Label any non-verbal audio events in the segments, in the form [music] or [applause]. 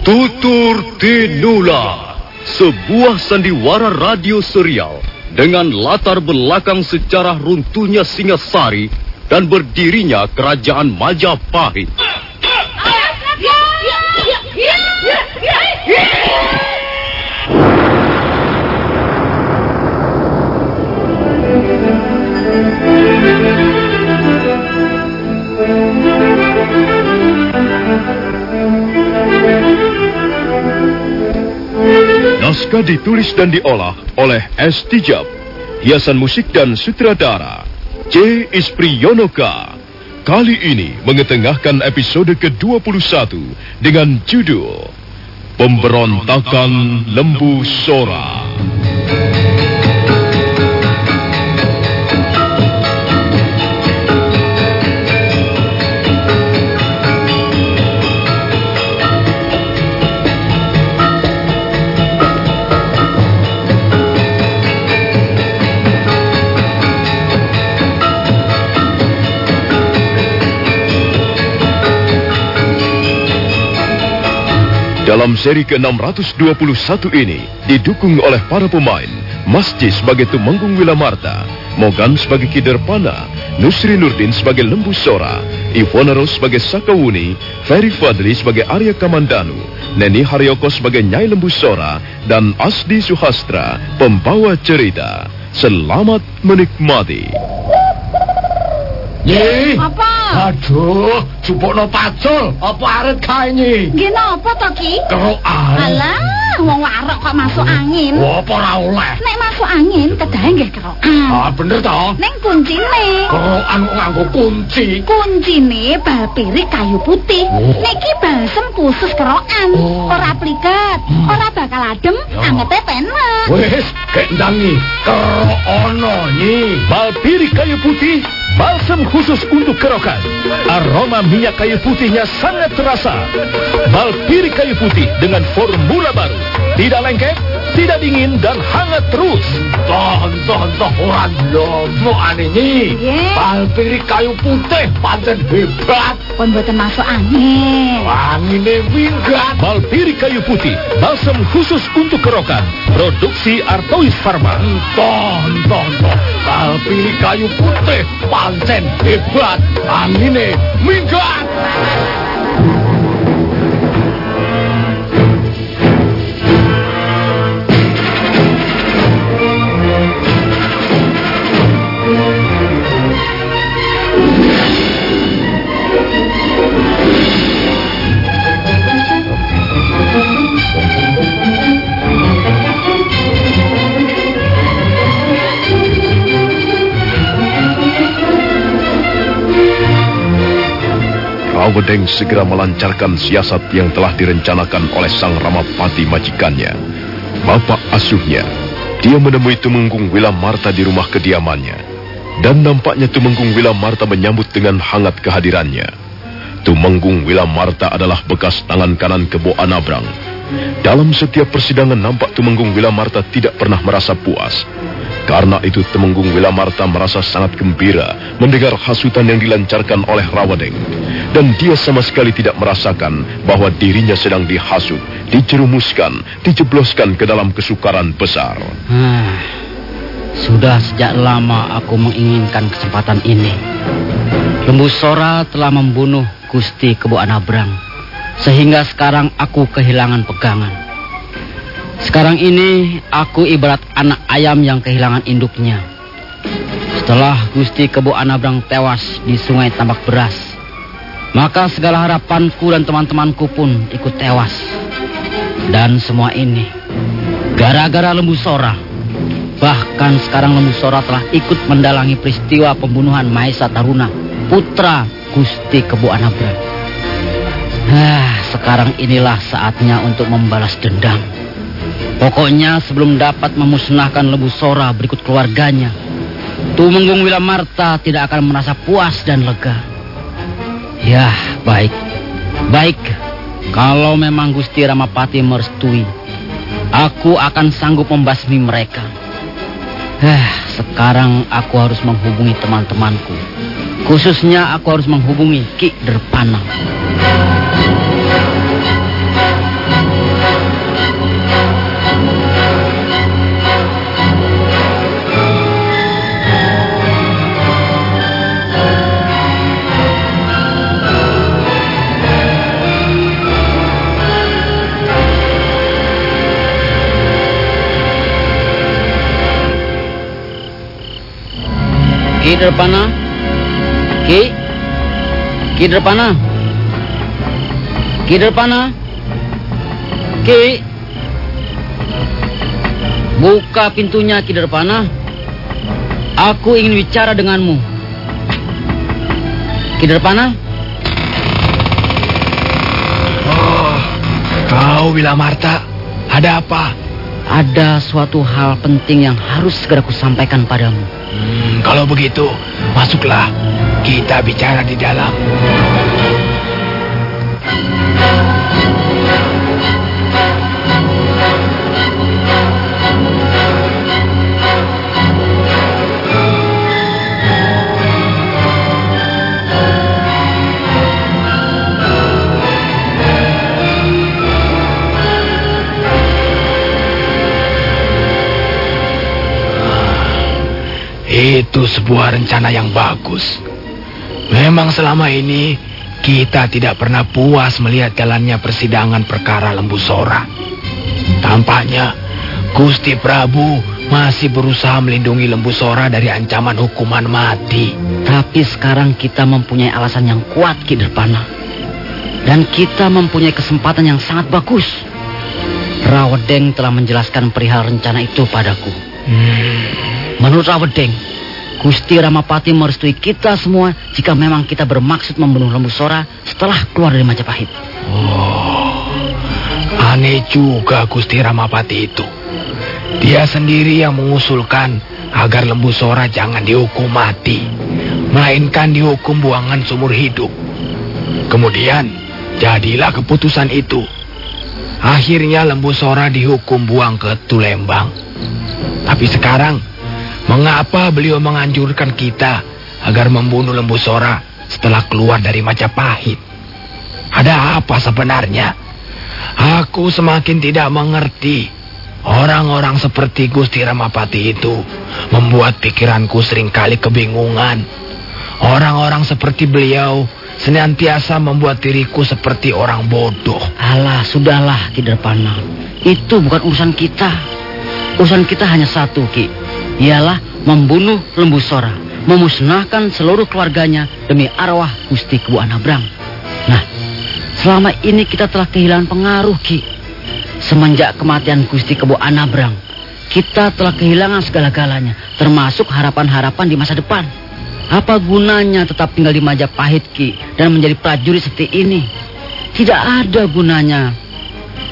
Tutur Tinula, sebuah sandiwara radio serial dengan latar belakang sejarah runtuhnya Singasari dan berdirinya Kerajaan Majapahit. Naskah ditulis dan diolah oleh S. Tijab. Hiasan musik dan sutradara C. Ispriyonoka. Kali ini mengetengahkan episode ke-21 dengan judul Pemberontakan Lembu Sora. Dalam seri ke-621 ini didukung oleh para pemain Masji sebagai Tumenggung Wilamarta, Mogan sebagai Kiderpana, Nusri Nurdin sebagai Lembu Sora, Ivona Ros sebagai Sakawuni, Ferry Fadli sebagai Arya Kamandanu, Neni Haryoko sebagai Nyai Lembu Sora, dan Asdi Suhastra, pembawa cerita. Selamat menikmati. Nyi. Apa? Aduh, jupukno pacul. Apa arep kae nyi? Nggih napa to, Ki? Kerokan. Alah, wong warok kok masuk angin. Wah, apa ora oleh? Nek masuk angin kedahe nggih kerokan. Ah, bener toh? Ning kuncine. Kerokan kok nganggo kunci. Kuncine bal pirik kayu putih. Oh. Niki balsem khusus kerokan. Oh. Ora pliket, ora bakal adem, Ya. angete penak. Wes, kendangi. Kerok ono nyi. Balpiri kayu putih, balsam khusus untuk kerokan. Aroma minyak kayu putihnya sangat terasa. Balpiri kayu putih dengan formula baru. Tidak lengket, tidak dingin, dan hangat terus. Ton, ton, ton, ora lomo ane nyi. Nggih. Palpiri kayu putih pancen hebat. Pun boten masuk angin. Wangine minggat. Balpiri kayu putih, balsam khusus untuk kerokan. Produksi Artois Pharma. Ton, ton, ton. Palpiri kayu putih pancen hebat. Angine minggat. Rawedeng segera melancarkan siasat yang telah direncanakan oleh sang Ramapati majikannya. Bapak asuhnya, dia menemui Tumenggung Wilamarta di rumah kediamannya. Dan nampaknya Tumenggung Wilamarta menyambut dengan hangat kehadirannya. Tumenggung Wilamarta adalah bekas tangan kanan Kebo Anabrang. Dalam setiap persidangan nampak Tumenggung Wilamarta tidak pernah merasa puas. Karena itu Temenggung Wilamarta merasa sangat gembira mendengar hasutan yang dilancarkan oleh Rawadeng. Dan dia sama sekali tidak merasakan bahwa dirinya sedang dihasut, dijerumuskan, dijebloskan ke dalam kesukaran besar. Ah, sudah sejak lama aku menginginkan kesempatan ini. Lembu Sora telah membunuh Gusti Kebo Anabrang. Sehingga sekarang aku kehilangan pegangan. Sekarang ini aku ibarat anak ayam yang kehilangan induknya. Setelah Gusti Kebo Anabrang tewas di sungai tambak beras, maka segala harapanku dan teman-temanku pun ikut tewas. Dan semua ini gara-gara lembu Sora. Bahkan sekarang lembu Sora telah ikut mendalangi peristiwa pembunuhan Maesa Taruna, putra Gusti Kebo Anabrang. Ah, sekarang inilah saatnya untuk membalas dendam. Pokoknya sebelum dapat memusnahkan lembu Sora berikut keluarganya, Tumenggung Wilamarta tidak akan merasa puas dan lega. Ya, baik. Baik. Kalau memang Gusti Ramapati merestui, aku akan sanggup membasmi mereka. Eh, sekarang aku harus menghubungi teman-temanku. Khususnya aku harus menghubungi Ki Derpana. Ki Derpana? Ki? Ki Derpana? Ki? Buka pintunya Ki Derpana. Aku ingin bicara denganmu. Ki Derpana? Oh, kau Wilamarta, ada apa? Ada suatu hal penting yang harus segera kusampaikan padamu. Hmm, kalau begitu, masuklah. Kita bicara di dalam. Itu sebuah rencana yang bagus. Memang selama ini kita tidak pernah puas melihat jalannya persidangan perkara Lembu Sora. Tampaknya Gusti Prabu masih berusaha melindungi Lembu Sora dari ancaman hukuman mati. Tapi sekarang kita mempunyai alasan yang kuat Ki Derpana. Dan kita mempunyai kesempatan yang sangat bagus. Rawedeng telah menjelaskan perihal rencana itu padaku. Menurut Rawedeng, Gusti Ramapati merestui kita semua jika memang kita bermaksud membunuh Lembu Sora setelah keluar dari Majapahit. Aneh juga Gusti Ramapati itu. Dia sendiri yang mengusulkan agar Lembu Sora jangan dihukum mati, melainkan dihukum buangan seumur hidup. Kemudian, jadilah keputusan itu. Akhirnya Lembu Sora dihukum buang ke Tulembang. Tapi sekarang, mengapa beliau menganjurkan kita agar membunuh Lembu Sora setelah keluar dari Majapahit? Ada apa sebenarnya? Aku semakin tidak mengerti. Orang-orang seperti Gusti Ramapati itu membuat pikiranku sering kali kebingungan. Orang-orang seperti beliau senantiasa membuat diriku seperti orang bodoh. Alah, sudahlah Ki Derpana. Itu bukan urusan kita. Urusan kita hanya satu, Ki. Ialah membunuh Lembu Sora. Memusnahkan seluruh keluarganya demi arwah Gusti Kebu Anabrang. Nah, selama ini kita telah kehilangan pengaruh, Ki. Semenjak kematian Gusti Kebu Anabrang, kita telah kehilangan segala-galanya, termasuk harapan-harapan di masa depan. Apa gunanya tetap tinggal di Majapahit, Ki, dan menjadi prajurit seperti ini? Tidak ada gunanya.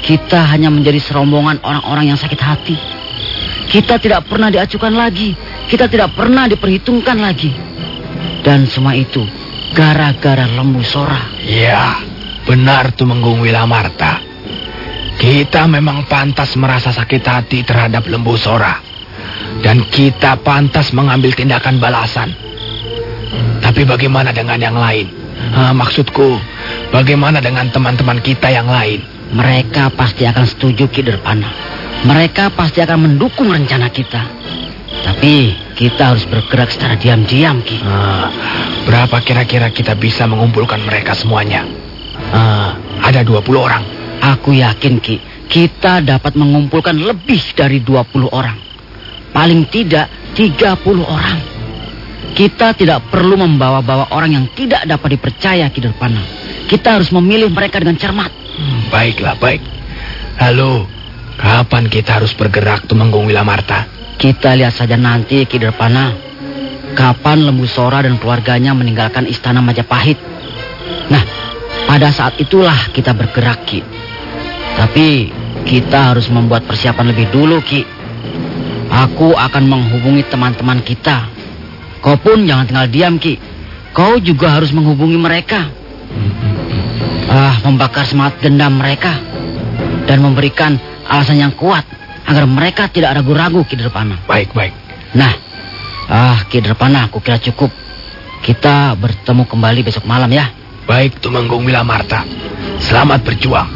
Kita hanya menjadi serombongan orang-orang yang sakit hati. Kita tidak pernah diacukan lagi. Kita tidak pernah diperhitungkan lagi. Dan semua itu gara-gara lembu sora. Ya, benar Tumenggung Wilamarta. Kita memang pantas merasa sakit hati terhadap lembu sora. Dan kita pantas mengambil tindakan balasan. Tapi bagaimana dengan yang lain? Ah, maksudku, bagaimana dengan teman-teman kita yang lain? Mereka pasti akan setuju Ki Derpana. Mereka pasti akan mendukung rencana kita. Tapi kita harus bergerak secara diam-diam, Ki. Ah, berapa kira-kira kita bisa mengumpulkan mereka semuanya? Ah, ada 20 orang. Aku yakin, Ki, kita dapat mengumpulkan lebih dari 20 orang. Paling tidak 30 orang. Kita tidak perlu membawa-bawa orang yang tidak dapat dipercaya, Ki Derpana. Kita harus memilih mereka dengan cermat. Hmm, baiklah, baik. Halo, kapan kita harus bergerak Tumenggung Wilamarta? Kita lihat saja nanti, Ki Derpana. Kapan Lembu Sora dan keluarganya meninggalkan istana Majapahit. Nah, pada saat itulah kita bergerak, Ki. Tapi kita harus membuat persiapan lebih dulu, Ki. Aku akan menghubungi teman-teman kita. Kau pun jangan tinggal diam, Ki. Kau juga harus menghubungi mereka. Ah, membakar semangat dendam mereka. Dan memberikan alasan yang kuat agar mereka tidak ragu-ragu, Ki Derpana. Baik, baik. Nah, ah, Ki Derpana, aku kira cukup. Kita bertemu kembali besok malam ya. Baik, Tumenggung Wilamarta. Selamat berjuang.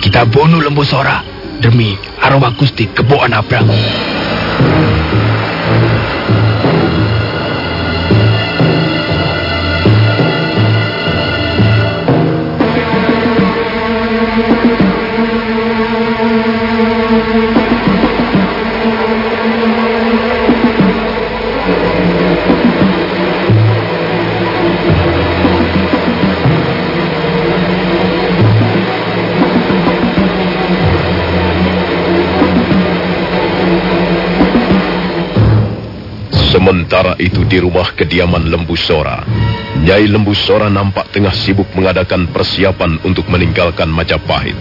Kita bunuh Lembu Sora demi arwah Gusti Kebo Anabrang. Itu di rumah kediaman Lembu Sora, Nyai Lembu Sora nampak tengah sibuk mengadakan persiapan untuk meninggalkan Majapahit.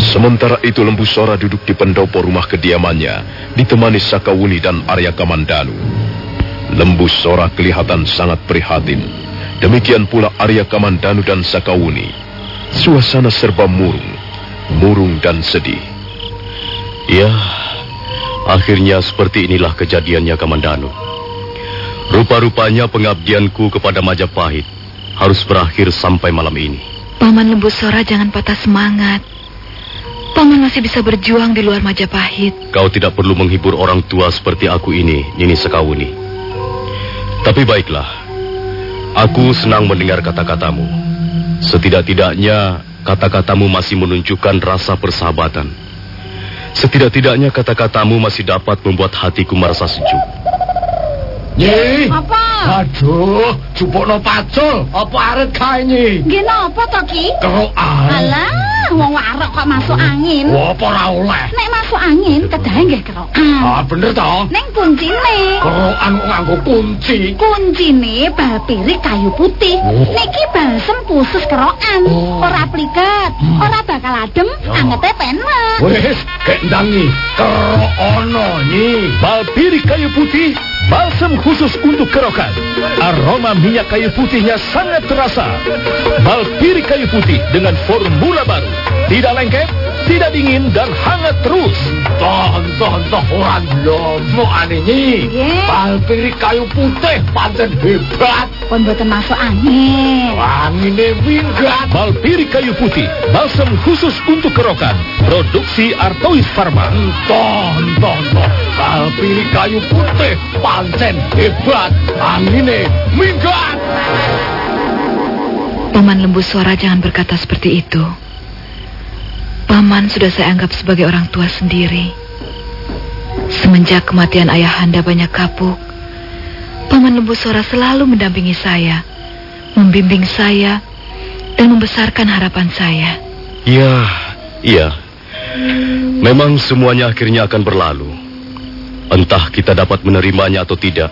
Sementara itu Lembu Sora duduk di pendopo rumah kediamannya, ditemani Sakawuni dan Arya Kamandanu. Lembu Sora kelihatan sangat prihatin. Demikian pula Arya Kamandanu dan Sakawuni. Suasana serba murung, murung dan sedih. Ya, akhirnya seperti inilah kejadiannya Kamandanu. Rupa-rupanya pengabdianku kepada Majapahit harus berakhir sampai malam ini. Paman Lembu Sora jangan patah semangat. Paman masih bisa berjuang di luar Majapahit. Kau tidak perlu menghibur orang tua seperti aku ini, Nini Sekawuni. Tapi baiklah, aku senang mendengar kata-katamu. Setidak-tidaknya kata-katamu masih menunjukkan rasa persahabatan. Setidak-tidaknya kata-katamu masih dapat membuat hatiku merasa sejuk. Nyi. Apa? Aduh, jupukno pacul. Apa arep kae nyi? Nggih napa to, Ki? Kerokan. Alah, wong warok kok masuk angin. Wah, apa ora oleh? Nek masuk angin kedahe nggih kerokan. Ah, bener toh? Ning kuncine. Kerokan kok nganggo kunci. Kuncine bal pirik kayu putih. Oh. Niki balsem khusus kerokan. Oh. Ora pliket, ora bakal adem, Ya. angete penak. Wes, kendang nyi. Kerok ono nyi. Balpiri kayu putih, balsam khusus untuk kerokan. Aroma minyak kayu putihnya sangat terasa. Balpiri kayu putih dengan formula baru. Tidak lengket, tidak dingin, dan hangat terus. Ton, ton, ton, orang lomo ane nyi. Nggih. Palpiri kayu putih, pancen hebat. Pun boten masuk angin. Angine minggat. Balpiri kayu putih, balsam khusus untuk kerokan. Produksi Artois Pharma. Ton, ton, ton. Palpiri kayu putih, pancen hebat. Angine minggat. Paman Lembu Sora jangan berkata seperti itu. Paman sudah saya anggap sebagai orang tua sendiri. Semenjak kematian ayahanda banyak kapuk, Paman Lembu Sora selalu mendampingi saya, membimbing saya, dan membesarkan harapan saya. Ya, iya. Memang semuanya akhirnya akan berlalu. Entah kita dapat menerimanya atau tidak,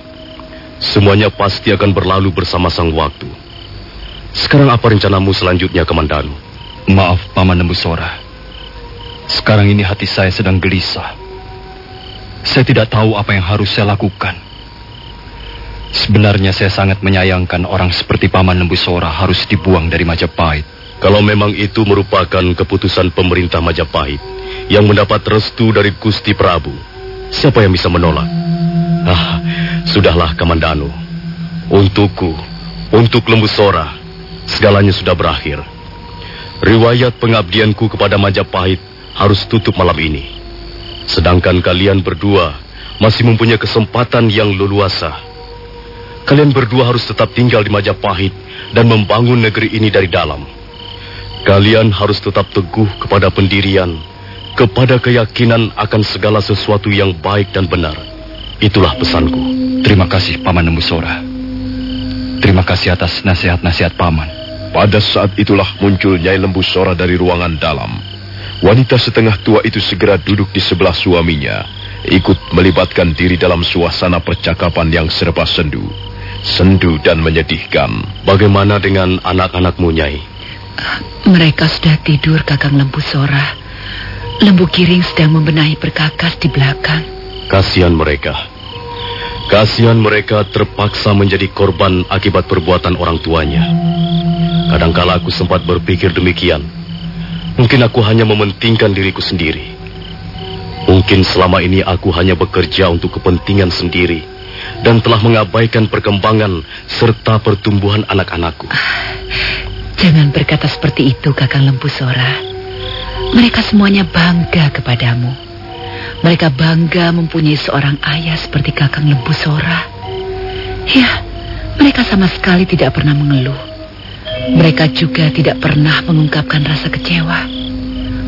semuanya pasti akan berlalu bersama sang waktu. Sekarang apa rencanamu selanjutnya, Kamandanu? Maaf, Paman Lembu Sora. Sekarang ini hati saya sedang gelisah. Saya tidak tahu apa yang harus saya lakukan. Sebenarnya saya sangat menyayangkan orang seperti Paman Lembu Sora harus dibuang dari Majapahit. Kalau memang itu merupakan keputusan pemerintah Majapahit yang mendapat restu dari Gusti Prabu, siapa yang bisa menolak? Ah, sudahlah Kamandanu. Untukku, untuk Lembu Sora, segalanya sudah berakhir. Riwayat pengabdianku kepada Majapahit harus tutup malam ini. Sedangkan kalian berdua masih mempunyai kesempatan yang leluasa. Kalian berdua harus tetap tinggal di Majapahit dan membangun negeri ini dari dalam. Kalian harus tetap teguh kepada pendirian, kepada keyakinan akan segala sesuatu yang baik dan benar. Itulah pesanku. Terima kasih, Paman Lembu Sora. Terima kasih atas nasihat-nasihat Paman. Pada saat itulah muncul Nyai Lembu Sora dari ruangan dalam. Wanita setengah tua itu segera duduk di sebelah suaminya, ikut melibatkan diri dalam suasana percakapan yang serba sendu, sendu dan menyedihkan. Bagaimana dengan anak-anakmu, Nyai? Mereka sudah tidur, Kakang Lembu Sora. Lembu Giring sedang membenahi perkakas di belakang. Kasihan mereka. Kasihan mereka terpaksa menjadi korban akibat perbuatan orang tuanya. Kadangkala aku sempat berpikir demikian. Mungkin aku hanya mementingkan diriku sendiri. Mungkin selama ini aku hanya bekerja untuk kepentingan sendiri dan telah mengabaikan perkembangan serta pertumbuhan anak-anakku. Jangan berkata seperti itu, Kakang Lembu Sora. Mereka semuanya bangga kepadamu. Mereka bangga mempunyai seorang ayah seperti Kakang Lembu Sora. Ya, mereka sama sekali tidak pernah mengeluh. Mereka juga tidak pernah mengungkapkan rasa kecewa.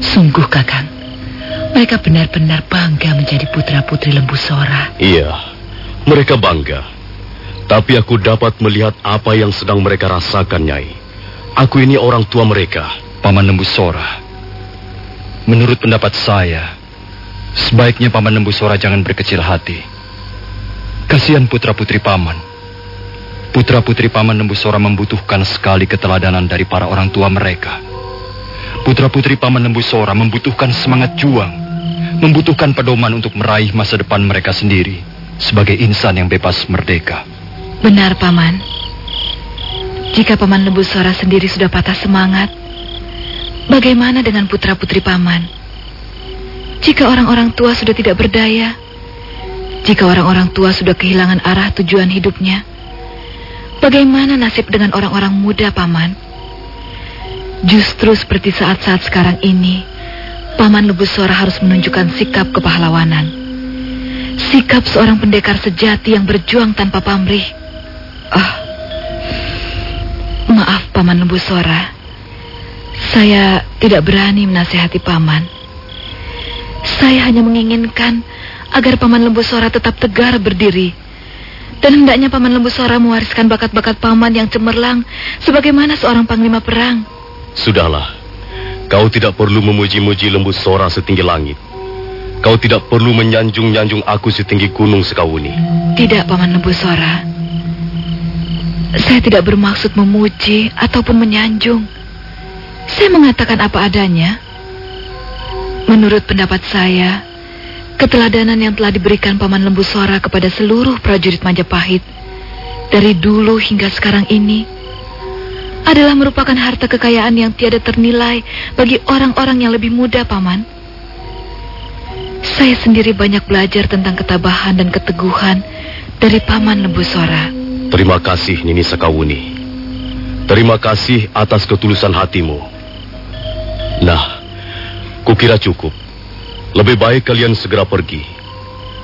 Sungguh, Kakang. Mereka benar-benar bangga menjadi putra-putri Lembu Sora. Iya, mereka bangga. Tapi aku dapat melihat apa yang sedang mereka rasakan, Nyai. Aku ini orang tua mereka. Paman Lembu Sora. Menurut pendapat saya, sebaiknya Paman Lembu Sora jangan berkecil hati. Kasihan putra-putri paman. Putra-putri paman Lembusora membutuhkan sekali keteladanan dari para orang tua mereka. Putra-putri paman Lembusora membutuhkan semangat juang, membutuhkan pedoman untuk meraih masa depan mereka sendiri sebagai insan yang bebas merdeka. Benar, Paman. Jika Paman Lembusora sendiri sudah patah semangat, bagaimana dengan putra-putri Paman? Jika orang-orang tua sudah tidak berdaya, jika orang-orang tua sudah kehilangan arah tujuan hidupnya, bagaimana nasib dengan orang-orang muda, Paman? Justru seperti saat-saat sekarang ini, Paman Lebusora harus menunjukkan sikap kepahlawanan. Sikap seorang pendekar sejati yang berjuang tanpa pamrih. Ah, maaf Paman Lebusora. Saya tidak berani menasihati Paman. Saya hanya menginginkan agar Paman Lembu Sora tetap tegar berdiri. Dan hendaknya Paman Lembu Sora mewariskan bakat-bakat Paman yang cemerlang sebagaimana seorang panglima perang. Sudahlah, kau tidak perlu memuji-muji Lembu Sora setinggi langit. Kau tidak perlu menyanjung-nyanjung aku setinggi gunung Sekawuni. Tidak, Paman Lembu Sora. Saya tidak bermaksud memuji ataupun menyanjung. Saya mengatakan apa adanya. Menurut pendapat saya, Keteladanan yang telah diberikan Paman Lembu Sora kepada seluruh prajurit Majapahit dari dulu hingga sekarang ini adalah merupakan harta kekayaan yang tiada ternilai bagi orang-orang yang lebih muda, Paman. Saya sendiri banyak belajar tentang ketabahan dan keteguhan dari Paman Lembu Sora. Terima kasih, Nini Sakawuni. Terima kasih atas ketulusan hatimu. Nah, kukira cukup. Lebih baik kalian segera pergi.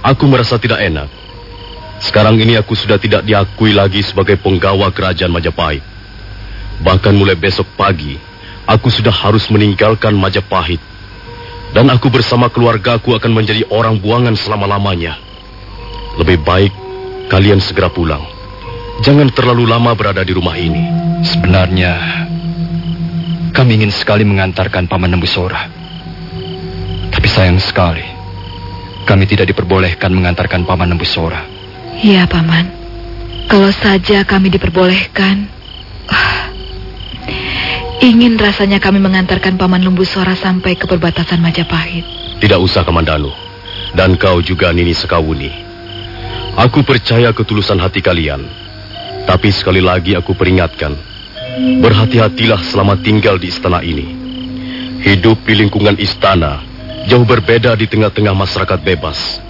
Aku merasa tidak enak. Sekarang ini aku sudah tidak diakui lagi sebagai penggawa kerajaan Majapahit. Bahkan mulai besok pagi, aku sudah harus meninggalkan Majapahit. Dan aku bersama keluargaku akan menjadi orang buangan selama-lamanya. Lebih baik kalian segera pulang. Jangan terlalu lama berada di rumah ini. Sebenarnya, kami ingin sekali mengantarkan Paman Nembusora. Tapi sayang sekali, kami tidak diperbolehkan mengantarkan Paman Nembusora. Iya, Paman. Kalau saja kami diperbolehkan, ah, [sighs] ingin rasanya kami mengantarkan Paman Lumbusora sampai ke perbatasan Majapahit. Tidak usah, Kamandanu. Dan kau juga, Nini Sekawuni. Aku percaya ketulusan hati kalian. Tapi sekali lagi aku peringatkan, berhati-hatilah selama tinggal di istana ini. Hidup di lingkungan istana jauh berbeda di tengah-tengah masyarakat bebas.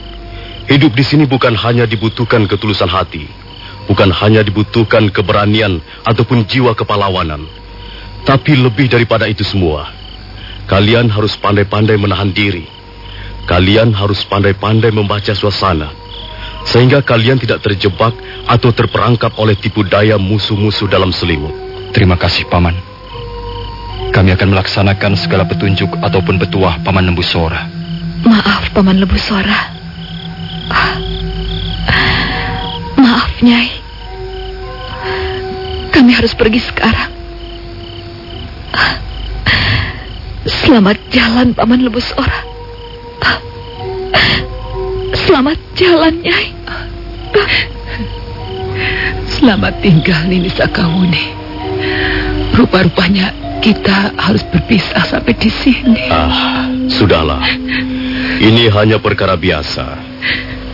Hidup di sini bukan hanya dibutuhkan ketulusan hati, bukan hanya dibutuhkan keberanian ataupun jiwa kepahlawanan, tapi lebih daripada itu semua, kalian harus pandai-pandai menahan diri. Kalian harus pandai-pandai membaca suasana, sehingga kalian tidak terjebak atau terperangkap oleh tipu daya musuh-musuh dalam selimut. Terima kasih, Paman. Kami akan melaksanakan segala petunjuk ataupun petuah Paman Lembu Sora. Maaf, Paman Lembu Sora. Ah. Maaf, Nyai. Kami harus pergi sekarang. Selamat jalan, Paman Lembu Sora. Ah. Selamat jalan, Nyai. Selamat tinggal, Nini Sakawuni. Rupa-rupanya kita harus berpisah sampai di sini. Ah, sudahlah. Ini hanya perkara biasa.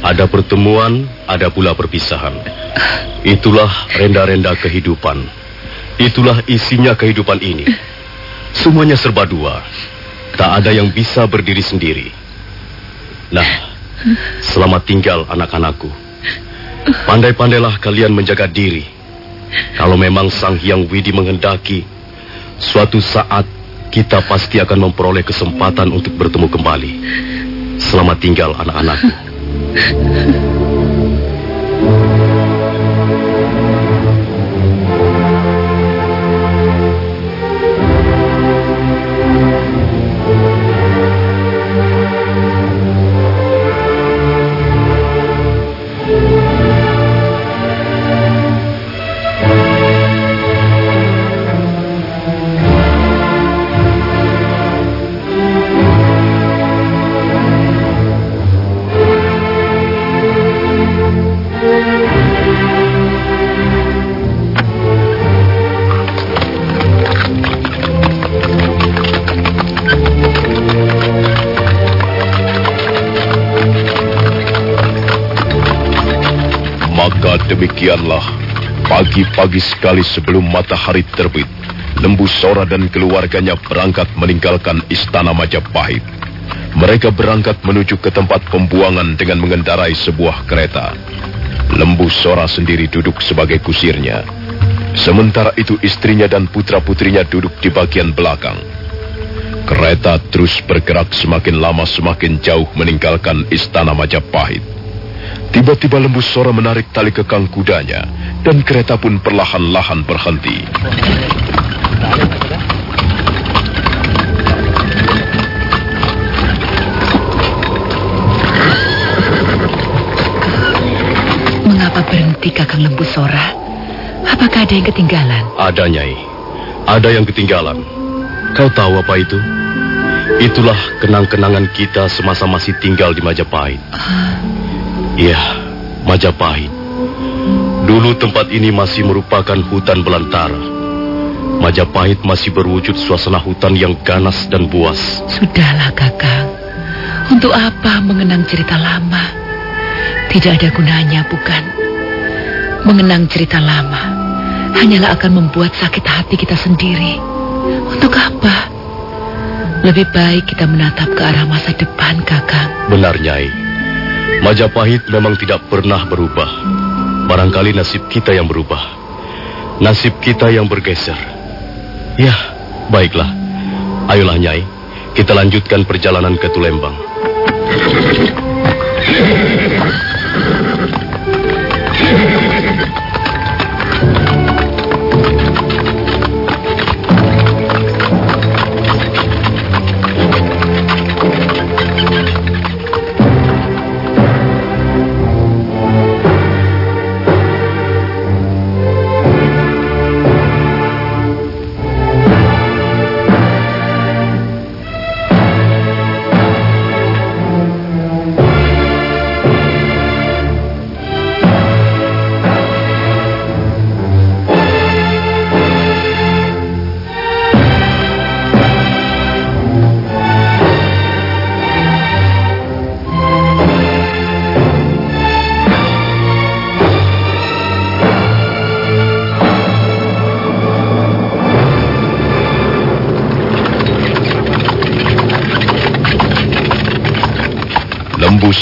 Ada pertemuan, ada pula perpisahan. Itulah renda-renda kehidupan. Itulah isinya kehidupan ini. Semuanya serba dua. Tak ada yang bisa berdiri sendiri. Nah, selamat tinggal anak-anakku. Pandai-pandailah kalian menjaga diri. Kalau memang Sang Hyang Widi menghendaki, Suatu saat kita pasti akan memperoleh kesempatan untuk bertemu kembali. Selamat tinggal anak-anakku. [laughs] demikianlah, pagi-pagi sekali sebelum matahari terbit, Lembu Sora dan keluarganya berangkat meninggalkan istana Majapahit. Mereka berangkat menuju ke tempat pembuangan dengan mengendarai sebuah kereta. Lembu Sora sendiri duduk sebagai kusirnya. Sementara itu istrinya dan putra-putrinya duduk di bagian belakang. Kereta terus bergerak semakin lama semakin jauh meninggalkan istana Majapahit. Tiba-tiba lembu sora menarik tali kekang kudanya dan kereta pun perlahan-lahan berhenti. Mengapa berhenti Kakang Lembu Sora? Apakah ada yang ketinggalan? Ada, Nyai. Ada yang ketinggalan. Kau tahu apa itu? Itulah kenang-kenangan kita semasa masih tinggal di Majapahit. Iya, Majapahit. Dulu tempat ini masih merupakan hutan belantara. Majapahit masih berwujud suasana hutan yang ganas dan buas. Sudahlah Kakang. Untuk apa mengenang cerita lama? Tidak ada gunanya, bukan? Mengenang cerita lama hanyalah akan membuat sakit hati kita sendiri. Untuk apa? Lebih baik kita menatap ke arah masa depan, Kakang. Benar, Nyai. Majapahit memang tidak pernah berubah. Barangkali nasib kita yang berubah. Nasib kita yang bergeser. Ya, baiklah. Ayolah, Nyai. Kita lanjutkan perjalanan ke Tulembang.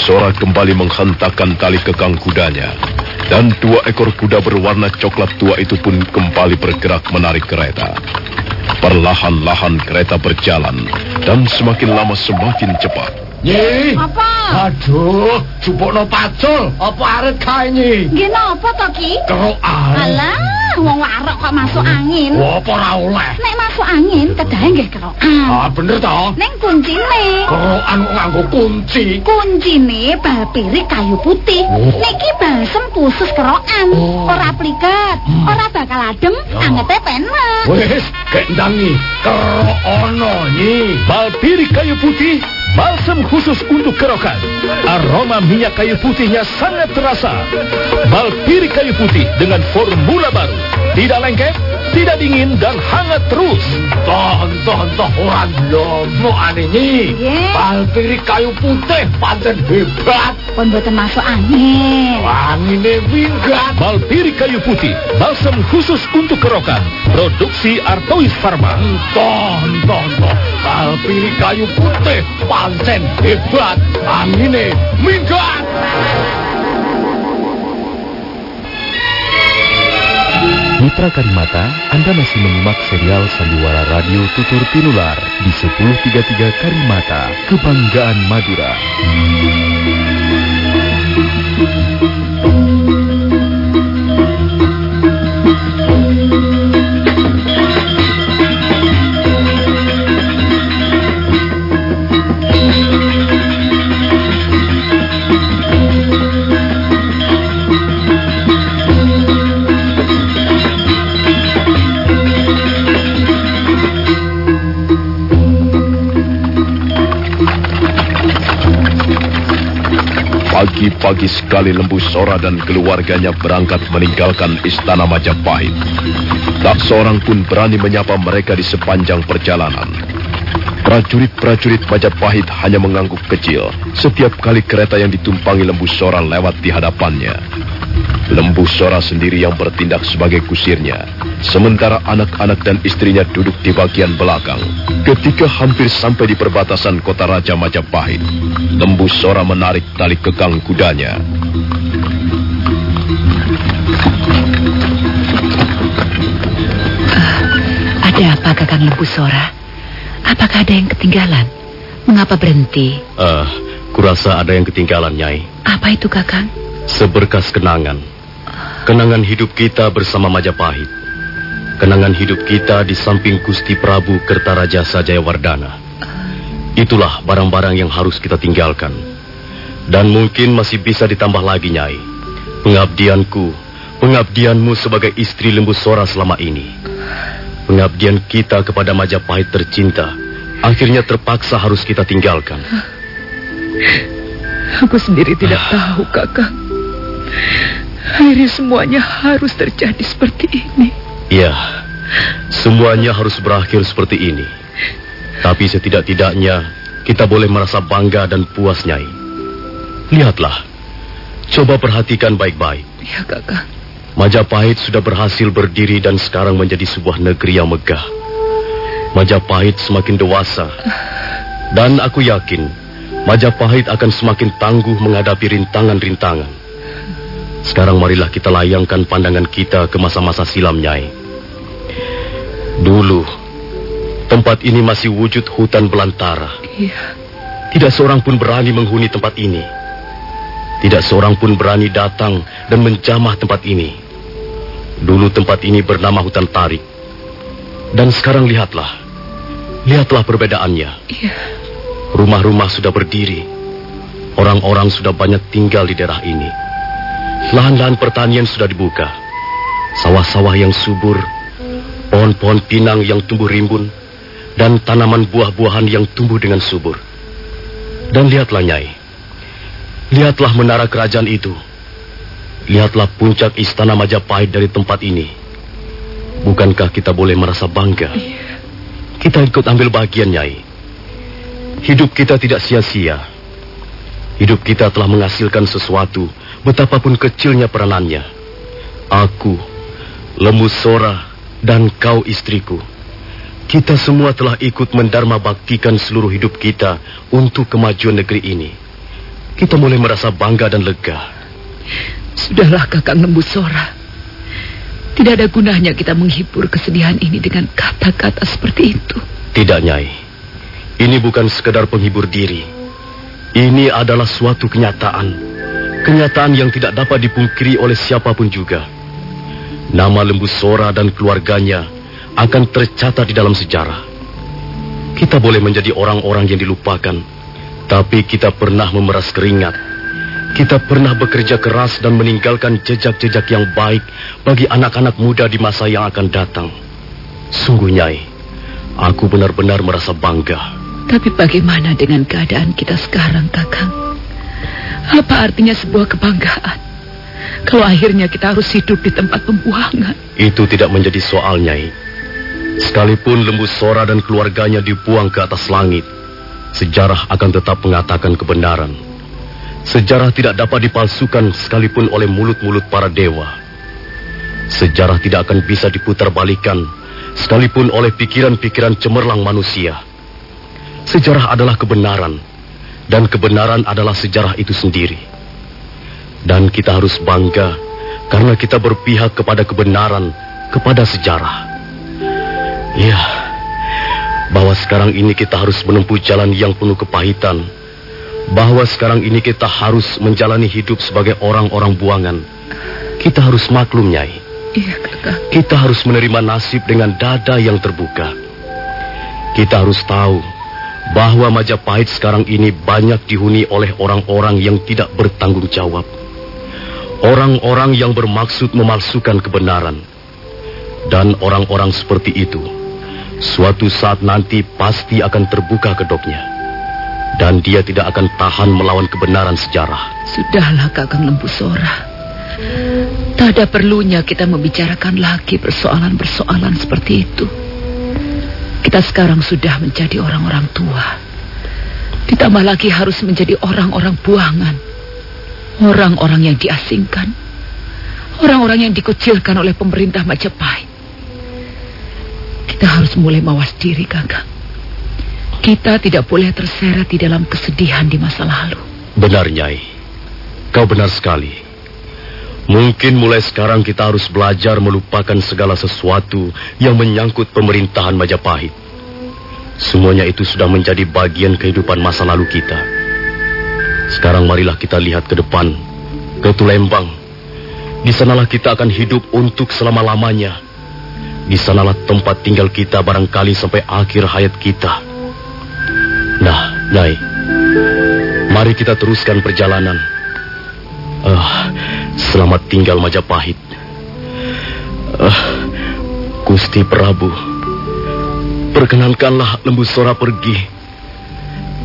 Sora kembali menghentakkan tali kekang kudanya. Dan dua ekor kuda berwarna coklat tua itu pun kembali bergerak menarik kereta. Perlahan-lahan kereta berjalan dan semakin lama semakin cepat. Nyi. Apa? Aduh, jupukno pacul. Apa arep kae nyi? Nggih napa to, Ki? Alah, wong warok kok masuk angin. Apa ora oleh? Nek masuk angin kedahe nggih kerokan. Ah, bener toh? Ning kuncine. Kerokan kok nganggo kunci. Kuncine bal pirik kayu putih. Oh. Niki balsem khusus kerokan. Oh. Ora pliket, ora bakal adem, Ya. angete penak. Wes, kendangi. Kerokono nyi. Balpiri kayu putih, balsam khusus untuk kerokan. Aroma minyak kayu putihnya sangat terasa. Balpiri kayu putih dengan formula baru. Tidak lengket, tidak dingin, dan hangat terus. Toh, toh, toh, orang lomo ane nyi. Nggih. Balpiri kayu putih pancen hebat. Pun boten masuk angin. Wangine minggat. Balpiri kayu putih, balsam khusus untuk kerokan. Produksi Artois Pharma. Toh, toh, toh. Balpiri kayu putih pancen hebat. Angine minggat. Mitra Karimata, Anda masih menyimak serial Sandiwara Radio Tutur Tinular di 1033 Karimata, Kebanggaan Madura. Pagi-pagi sekali Lembu Sora dan keluarganya berangkat meninggalkan istana Majapahit. Tak seorang pun berani menyapa mereka di sepanjang perjalanan. Prajurit-prajurit Majapahit hanya mengangguk kecil setiap kali kereta yang ditumpangi Lembu Sora lewat di hadapannya. Lembu Sora sendiri yang bertindak sebagai kusirnya, sementara anak-anak dan istrinya duduk di bagian belakang. Ketika hampir sampai di perbatasan kota Raja Majapahit, Lembu Sora menarik tali kekang kudanya. Ada apa Kakang Lembu Sora? Apakah ada yang ketinggalan? Mengapa berhenti? Ah, kurasa ada yang ketinggalan, Nyai. Apa itu Kakang? Seberkas kenangan. Kenangan hidup kita bersama Majapahit. Kenangan hidup kita di samping Gusti Prabu Kertaraja Sajayawardana. Itulah barang-barang yang harus kita tinggalkan. Dan mungkin masih bisa ditambah lagi, Nyai. Pengabdianku, pengabdianmu sebagai istri lembu sora selama ini. Pengabdian kita kepada Majapahit tercinta, akhirnya terpaksa harus kita tinggalkan. Aku sendiri tidak tahu, Kakang. Akhirnya semuanya harus terjadi seperti ini. Ya, semuanya harus berakhir seperti ini. Tapi setidak-tidaknya kita boleh merasa bangga dan puas, Nyai. Lihatlah, coba perhatikan baik-baik. Ya, Kakang. Majapahit sudah berhasil berdiri dan sekarang menjadi sebuah negeri yang megah. Majapahit semakin dewasa. Dan aku yakin, Majapahit akan semakin tangguh menghadapi rintangan-rintangan. Sekarang marilah kita layangkan pandangan kita ke masa-masa silam, Nyai. Dulu, tempat ini masih wujud hutan belantara. Iya. Tidak seorang pun berani menghuni tempat ini. Tidak seorang pun berani datang dan menjamah tempat ini. Dulu tempat ini bernama hutan tarik. Dan sekarang lihatlah. Lihatlah perbedaannya. Iya. Rumah-rumah sudah berdiri. Orang-orang sudah banyak tinggal di daerah ini. Lahan-lahan pertanian sudah dibuka. Sawah-sawah yang subur, pohon-pohon pinang yang tumbuh rimbun, dan tanaman buah-buahan yang tumbuh dengan subur. Dan lihatlah, Nyai. Lihatlah menara kerajaan itu. Lihatlah puncak istana Majapahit dari tempat ini. Bukankah kita boleh merasa bangga? Kita ikut ambil bagian, Nyai. Hidup kita tidak sia-sia. Hidup kita telah menghasilkan sesuatu, betapapun kecilnya peranannya. Aku, Lembu Sora, dan kau istriku. Kita semua telah ikut mendarma baktikan seluruh hidup kita untuk kemajuan negeri ini. Kita mulai merasa bangga dan lega. Sudahlah Kakang Lembu Sora. Tidak ada gunanya kita menghibur kesedihan ini dengan kata-kata seperti itu. Tidak, Nyai. Ini bukan sekedar penghibur diri. Ini adalah suatu kenyataan. Kenyataan yang tidak dapat dipungkiri oleh siapa pun juga. Nama Lembu Sora dan keluarganya akan tercatat di dalam sejarah. Kita boleh menjadi orang-orang yang dilupakan, tapi kita pernah memeras keringat. Kita pernah bekerja keras dan meninggalkan jejak-jejak yang baik bagi anak-anak muda di masa yang akan datang. Sungguh, Nyai, aku benar-benar merasa bangga. Tapi bagaimana dengan keadaan kita sekarang, Kakang? Apa artinya sebuah kebanggaan? Kalau akhirnya kita harus hidup di tempat pembuangan. Itu tidak menjadi soal, Nyai. Sekalipun lembu Sora dan keluarganya dibuang ke atas langit, sejarah akan tetap mengatakan kebenaran. Sejarah tidak dapat dipalsukan sekalipun oleh mulut-mulut para dewa. Sejarah tidak akan bisa diputar sekalipun oleh pikiran-pikiran cemerlang manusia. Sejarah adalah kebenaran, dan kebenaran adalah sejarah itu sendiri. Dan kita harus bangga karena kita berpihak kepada kebenaran, kepada sejarah. Ya, bahwa sekarang ini kita harus menempuh jalan yang penuh kepahitan. Bahwa sekarang ini kita harus menjalani hidup sebagai orang-orang buangan. Kita harus maklum, Nyai. Iya, kakak. Kita harus menerima nasib dengan dada yang terbuka. Kita harus tahu bahwa Majapahit sekarang ini banyak dihuni oleh orang-orang yang tidak bertanggung jawab. Orang-orang yang bermaksud memalsukan kebenaran. Dan orang-orang seperti itu, suatu saat nanti pasti akan terbuka kedoknya. Dan dia tidak akan tahan melawan kebenaran sejarah. Sudahlah, Kakang Lembu Sora. Tak ada perlunya kita membicarakan lagi persoalan-persoalan seperti itu. Kita sekarang sudah menjadi orang-orang tua. Ditambah lagi harus menjadi orang-orang buangan. Orang-orang yang diasingkan. Orang-orang yang dikucilkan oleh pemerintah Majapahit. Kita harus mulai mawas diri, Kakak. Kita tidak boleh terseret di dalam kesedihan di masa lalu. Benar, Nyai. Kau benar sekali. Mungkin mulai sekarang kita harus belajar melupakan segala sesuatu yang menyangkut pemerintahan Majapahit. Semuanya itu sudah menjadi bagian kehidupan masa lalu kita. Sekarang marilah kita lihat ke depan, ke Tulembang. Di sanalah kita akan hidup untuk selama-lamanya. Di sanalah tempat tinggal kita barangkali sampai akhir hayat kita. Nah, Nyai, mari kita teruskan perjalanan. Ah, selamat tinggal Majapahit. Ah, Gusti Prabu, perkenankanlah Lembu Sora pergi.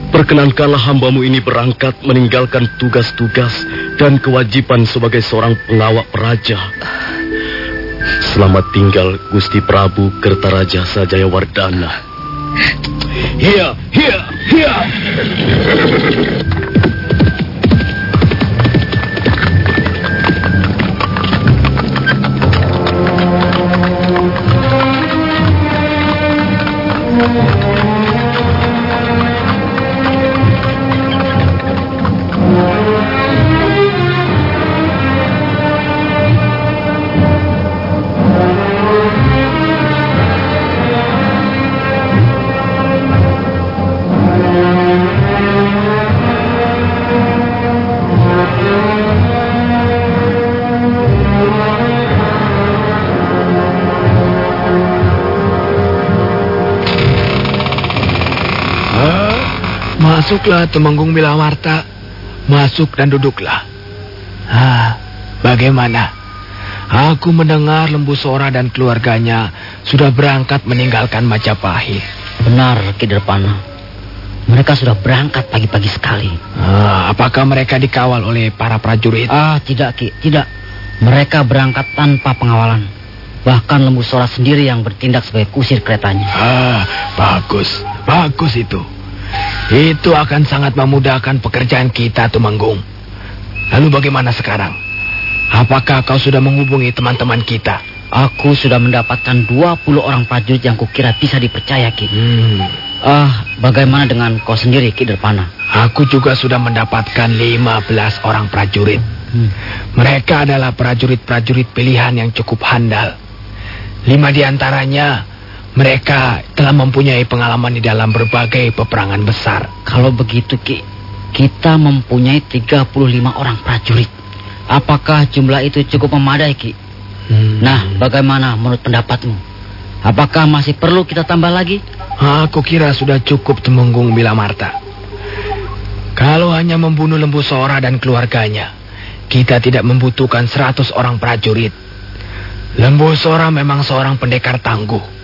Perkenankanlah hambamu ini berangkat meninggalkan tugas-tugas dan kewajiban sebagai seorang pengawak raja. Selamat tinggal Gusti Prabu Kertaraja Sajayawardana. Hiya, hiya, Masuklah Temenggung Milamarta. Masuk dan duduklah. Ah, bagaimana? Aku mendengar Lembu Sora dan keluarganya sudah berangkat meninggalkan Majapahit. Benar, Kiderpana. Mereka sudah berangkat pagi-pagi sekali. Ah, apakah mereka dikawal oleh para prajurit? Ah, tidak, Ki. Tidak. Mereka berangkat tanpa pengawalan. Bahkan Lembu Sora sendiri yang bertindak sebagai kusir keretanya. Ah, bagus. Bagus itu. Itu akan sangat memudahkan pekerjaan kita, Tumenggung. Lalu bagaimana sekarang? Apakah kau sudah menghubungi teman-teman kita? Aku sudah mendapatkan 20 orang prajurit yang kukira bisa dipercaya, Ki. Hmm. Ah, bagaimana dengan kau sendiri, Ki Derpana? Aku juga sudah mendapatkan 15 orang prajurit. Hmm. Mereka adalah prajurit-prajurit pilihan yang cukup handal. Lima di antaranya mereka telah mempunyai pengalaman di dalam berbagai peperangan besar. Kalau begitu, Ki, kita mempunyai 35 orang prajurit. Apakah jumlah itu cukup memadai, Ki? Hmm. Nah, bagaimana menurut pendapatmu? Apakah masih perlu kita tambah lagi? Aku kira sudah cukup temenggung Bila Marta. Kalau hanya membunuh Lembu Sora dan keluarganya, kita tidak membutuhkan 100 orang prajurit. Lembu Sora memang seorang pendekar tangguh.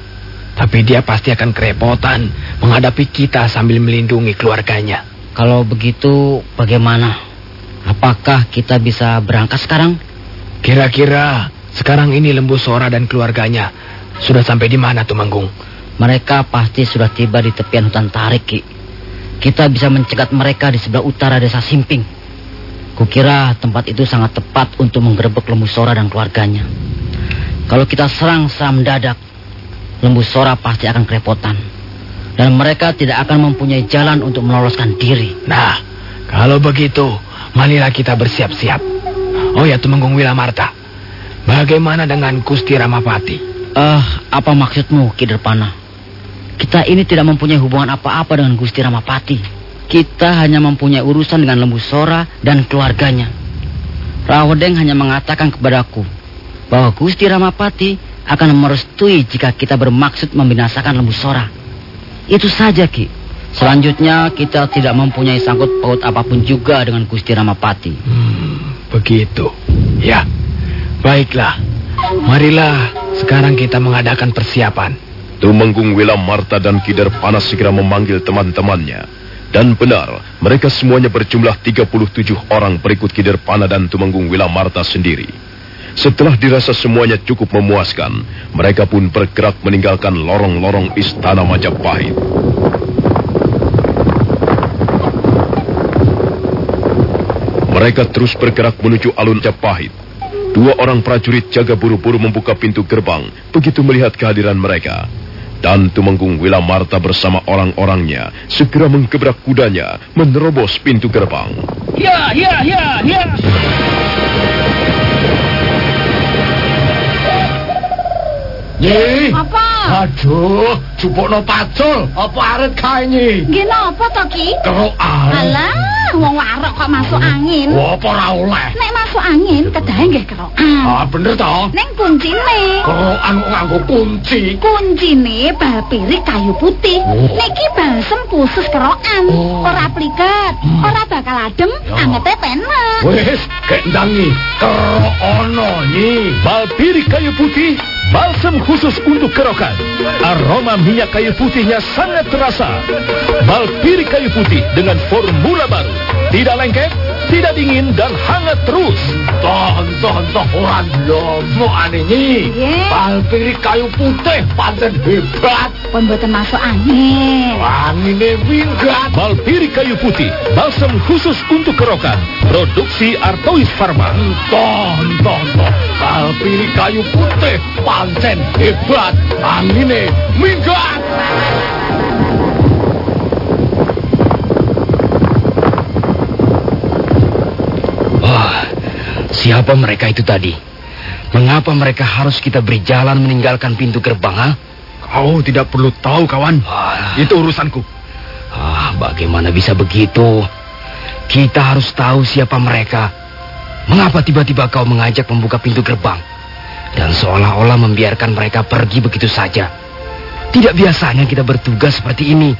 Tapi dia pasti akan kerepotan menghadapi kita sambil melindungi keluarganya. Kalau begitu, bagaimana? Apakah kita bisa berangkat sekarang? Kira-kira sekarang ini Lembu Sora dan keluarganya sudah sampai di mana Tumanggung? Mereka pasti sudah tiba di tepian hutan tarik, Ki. Kita bisa mencegat mereka di sebelah utara desa Simping. Kukira tempat itu sangat tepat untuk menggerebek Lembu Sora dan keluarganya. Kalau kita serang secara mendadak, Lembu Sora pasti akan kerepotan. Dan mereka tidak akan mempunyai jalan untuk meloloskan diri. Nah, kalau begitu, marilah kita bersiap-siap. Oh ya, Tumenggung Wilamarta. Bagaimana dengan Gusti Ramapati? Eh, uh, apa maksudmu, Kiderpana? Kita ini tidak mempunyai hubungan apa-apa dengan Gusti Ramapati. Kita hanya mempunyai urusan dengan Lembu Sora dan keluarganya. Rawedeng hanya mengatakan kepadaku bahwa Gusti Ramapati akan merestui jika kita bermaksud membinasakan Lembu Sora. Itu saja, Ki. Selanjutnya kita tidak mempunyai sangkut paut apa pun juga dengan Gusti Ramapati. Hmm, begitu. Ya, baiklah. Marilah sekarang kita mengadakan persiapan. Tumenggung Wilam Marta dan Kider Panas segera memanggil teman-temannya. Dan benar, mereka semuanya berjumlah 37 orang berikut Kider Pana dan Tumenggung Wilam Marta sendiri. Setelah dirasa semuanya cukup memuaskan, mereka pun bergerak meninggalkan lorong-lorong istana Majapahit. Mereka terus bergerak menuju alun Majapahit. Dua orang prajurit jaga buru-buru membuka pintu gerbang begitu melihat kehadiran mereka. Dan Tumenggung Wilamarta bersama orang-orangnya segera menggebrak kudanya menerobos pintu gerbang. Ya, ya, ya, ya. Nyi. Apa? Aduh, jupukno pacul. Apa arep kae nyi? Nggih napa to Ki? Kerokan. Alah, wong warok kok masuk angin. Wah, apa ora oleh? Nek masuk angin kedahe nggih kerokan. Ah, bener toh? Ning kuncine. Kerokan kok nganggo kunci. Kuncine bal pirik kayu putih. Oh. Niki balsem khusus kerokan. Ora pliket, ora bakal adem, angete penak. Wis, kek ndangi. Kerok ono nyi. Bal pirik kayu putih, balsam khusus untuk kerokan. Aroma minyak kayu putihnya sangat terasa. Bal pirik kayu putih dengan formula baru. Tidak lengket, tidak dingin, dan hangat terus. Ton, ton, ton, ora lomo ane nyi. Nggih. Bal pirik kayu putih pancen hebat. Pun mboten masuk angin. Angine minggat. Bal pirik kayu putih, balsam khusus untuk kerokan. Produksi Artois Pharma. Ton, ton, ton. Bal pirik kayu putih pancen hebat. Angine minggat. Wah, siapa mereka itu tadi? Mengapa mereka harus kita beri jalan meninggalkan pintu gerbang, ha? Kau tidak perlu tahu, kawan. Ah, Itu urusanku. ah, bagaimana bisa begitu? Kita harus tahu siapa mereka. Mengapa tiba-tiba kau mengajak membuka pintu gerbang? Dan seolah-olah membiarkan mereka pergi begitu saja. Tidak biasanya kita bertugas seperti ini.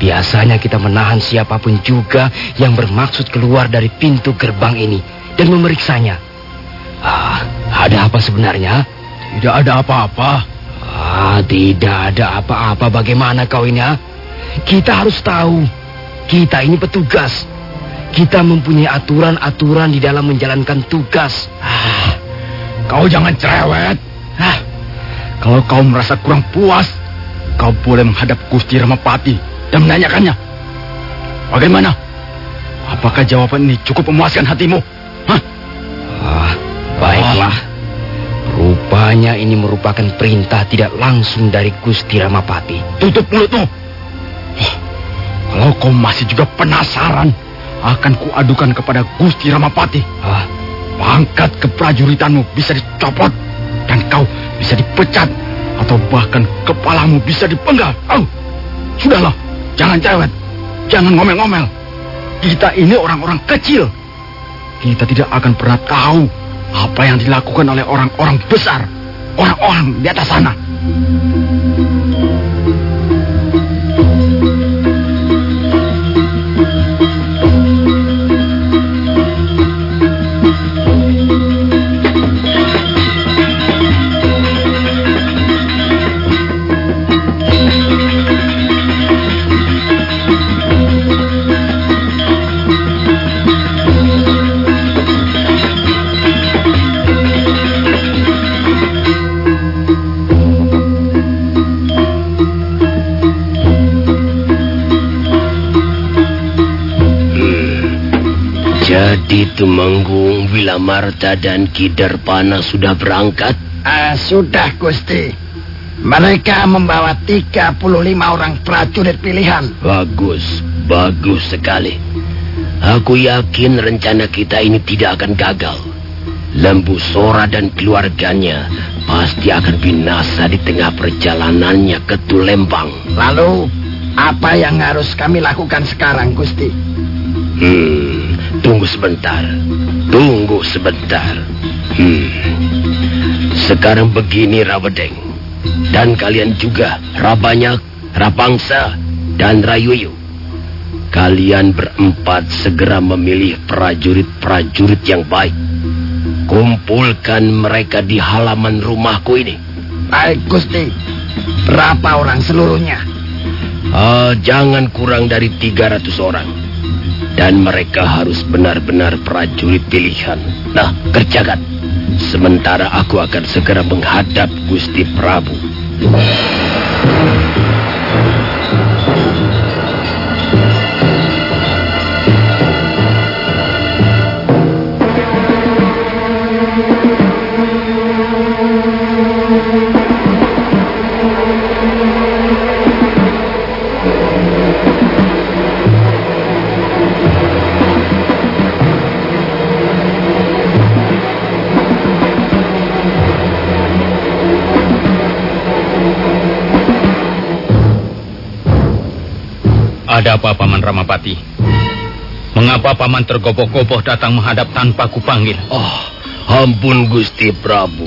Biasanya kita menahan siapa pun juga yang bermaksud keluar dari pintu gerbang ini dan memeriksanya. Ah, ada apa sebenarnya? Tidak ada apa-apa. Ah, tidak ada apa-apa. Bagaimana kau ini, ha? Kita harus tahu. Kita ini petugas. Kita mempunyai aturan-aturan di dalam menjalankan tugas. Ah, Kau jangan cerewet. Ah, kalau kau merasa kurang puas, kau boleh menghadap Gusti Ramapati dan menanyakannya. Bagaimana? Apakah jawaban ini cukup memuaskan hatimu? Hah? Ah, baiklah. Rupanya ini merupakan perintah tidak langsung dari Gusti Ramapati. Tutup mulutmu. Oh, kalau kau masih juga penasaran, akan kuadukan kepada Gusti Ramapati. Ah, Pangkat keprajuritanmu bisa dicopot dan kau bisa dipecat atau bahkan kepalamu bisa dipenggal. Oh, sudahlah, jangan cerewet, jangan ngomel-ngomel. Kita ini orang-orang kecil. Kita tidak akan pernah tahu apa yang dilakukan oleh orang-orang besar, orang-orang di atas sana. Jadi Tumenggung, Wilamarta dan Kiderpana sudah berangkat? Ah, sudah, Gusti. Mereka membawa 35 orang prajurit pilihan. Bagus, bagus sekali. Aku yakin rencana kita ini tidak akan gagal. Lembu Sora dan keluarganya pasti akan binasa di tengah perjalanannya ke Tulembang. Lalu, apa yang harus kami lakukan sekarang, Gusti? Hmm, tunggu sebentar. Tunggu sebentar. Hmm. Sekarang begini Rawedeng. Dan kalian juga Rabanyak, Rapangsa, dan Rayuyu. Kalian berempat segera memilih prajurit-prajurit yang baik. Kumpulkan mereka di halaman rumahku ini. Baik, Gusti. Berapa orang seluruhnya? Ah, jangan kurang dari 300 orang. Dan mereka harus benar-benar prajurit pilihan. Nah, kerjakan. Sementara aku akan segera menghadap Gusti Prabu. Ada apa Paman Ramapati? Mengapa Paman tergopoh-gopoh datang menghadap tanpa kupanggil? Oh, ampun Gusti Prabu.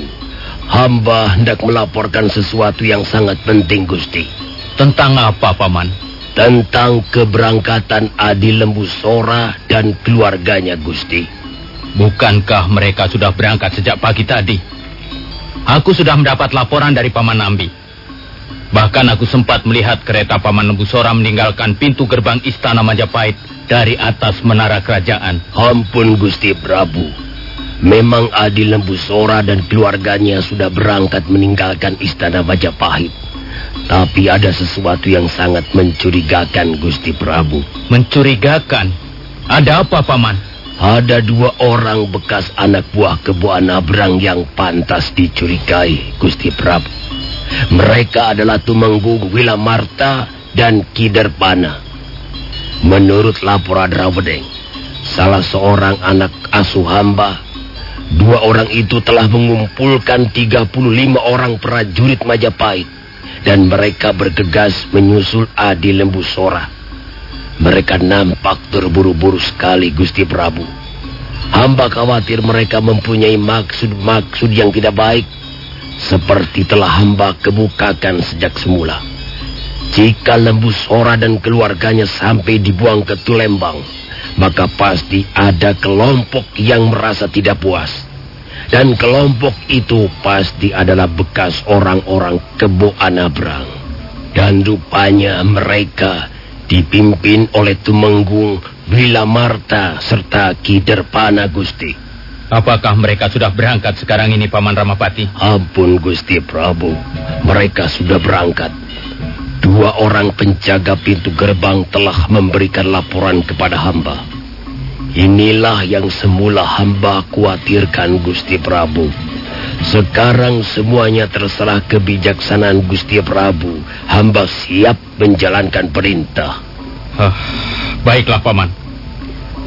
Hamba hendak melaporkan sesuatu yang sangat penting Gusti. Tentang apa Paman? Tentang keberangkatan Adi Lembu Sora dan keluarganya Gusti. Bukankah mereka sudah berangkat sejak pagi tadi? Aku sudah mendapat laporan dari Paman Nambi. Bahkan aku sempat melihat kereta Paman Lembu Sora meninggalkan pintu gerbang Istana Majapahit dari atas menara kerajaan. Ampun Gusti Prabu. Memang Adi Lembu Sora dan keluarganya sudah berangkat meninggalkan Istana Majapahit. Tapi ada sesuatu yang sangat mencurigakan Gusti Prabu. Mencurigakan? Ada apa Paman? Ada dua orang bekas anak buah Kebo Anabrang yang pantas dicurigai, Gusti Prabu. Mereka adalah Tumenggung Wilamarta dan Kiderpana. Menurut laporan Rawedeng, salah seorang anak asuh hamba, dua orang itu telah mengumpulkan 35 orang prajurit Majapahit dan mereka bergegas menyusul Adi Lembu Sora. Mereka nampak terburu-buru sekali Gusti Prabu. Hamba khawatir mereka mempunyai maksud-maksud yang tidak baik. Seperti telah hamba kebukakan sejak semula. Jika lembu Sora dan keluarganya sampai dibuang ke Tulembang, maka pasti ada kelompok yang merasa tidak puas. Dan kelompok itu pasti adalah bekas orang-orang kebo Anabrang. Dan rupanya mereka dipimpin oleh Tumenggung, Wilamarta, serta Kiderpana Gusti. Apakah mereka sudah berangkat sekarang ini, Paman Ramapati? Ampun Gusti Prabu, mereka sudah berangkat. Dua orang penjaga pintu gerbang telah memberikan laporan kepada hamba. Inilah yang semula hamba khawatirkan Gusti Prabu. Sekarang semuanya terserah kebijaksanaan Gusti Prabu. Hamba siap menjalankan perintah. Ah, baiklah, Paman.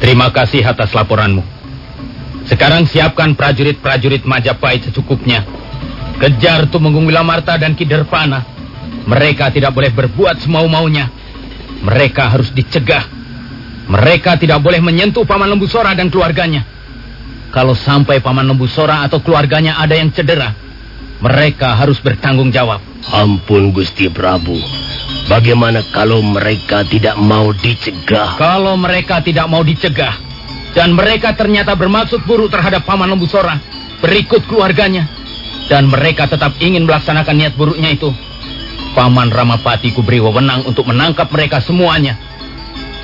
Terima kasih atas laporanmu. Sekarang siapkan prajurit-prajurit Majapahit secukupnya. Kejar Tumenggung Wilamarta dan Kiderpana. Mereka tidak boleh berbuat semau-maunya. Mereka harus dicegah. Mereka tidak boleh menyentuh Paman Lembu Sora dan keluarganya. Kalau sampai Paman Lembu Sora atau keluarganya ada yang cedera, mereka harus bertanggung jawab. Ampun Gusti Prabu. Bagaimana kalau mereka tidak mau dicegah? Kalau mereka tidak mau dicegah, dan mereka ternyata bermaksud buruk terhadap Paman Lembu Sora, berikut keluarganya, dan mereka tetap ingin melaksanakan niat buruknya itu, Paman Ramapati kuberi wewenang untuk menangkap mereka semuanya.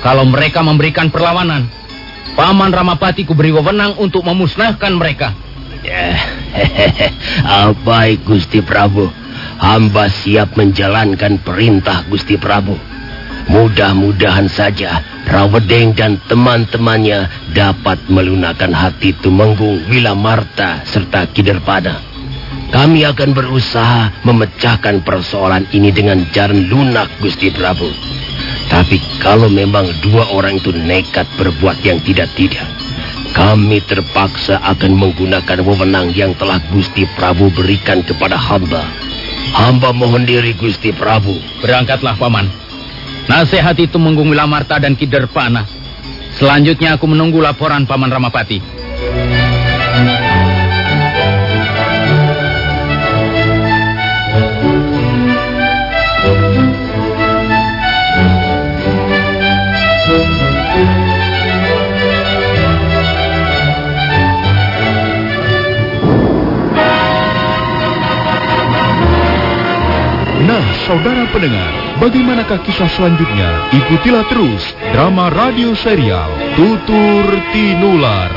Kalau mereka memberikan perlawanan, Paman Ramapati kuberi wewenang untuk memusnahkan mereka. [laughs] Baik Gusti Prabu. Hamba siap menjalankan perintah Gusti Prabu. Mudah-mudahan saja Rawedeng dan teman-temannya dapat melunakkan hati Tumenggung, Wilamarta, serta Kiderpada. Kami akan berusaha memecahkan persoalan ini dengan jalan lunak Gusti Prabu. Tapi kalau memang dua orang itu nekat berbuat yang tidak-tidak, kami terpaksa akan menggunakan wewenang yang telah Gusti Prabu berikan kepada hamba. Hamba mohon diri Gusti Prabu. Berangkatlah, Paman. Nasihat itu menggung Wilamarta dan Kiderpana. Selanjutnya aku menunggu laporan Paman Ramapati. Nah, saudara pendengar, bagaimanakah kisah selanjutnya? Ikutilah terus drama radio serial Tutur Tinular.